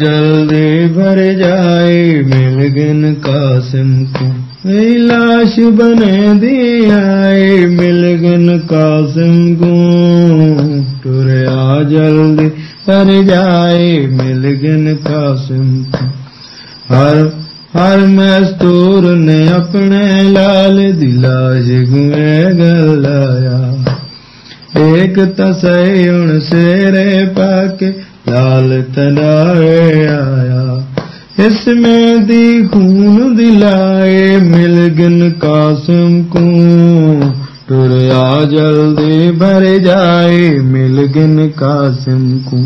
जल्दी भर जाए मिल गन कासिम को ए लाश बने दियाए मिल गन कासिम को टुरया जल्दी भर जाए मिल गन कासिम को हर हर मस्तूर ने अपने लाल दिला जिगुए ਏਕ ਤਸੈ ਹੁਣ ਸੇਰੇ ਪਾਕੇ ਲਾਲ ਤਨਾਏ ਆਇਆ। ਇਸ ਮੈਂ ਦੀ ਖੂਨ ਦਿਲਾਏ ਮਿਲ ਗਨ ਕਾਸਮ ਕੋ। ਟੁਰਿਆ ਜਲਦੀ ਭਰ ਜਾਏ ਮਿਲ ਗਨ ਕਾਸਮ ਕੋ।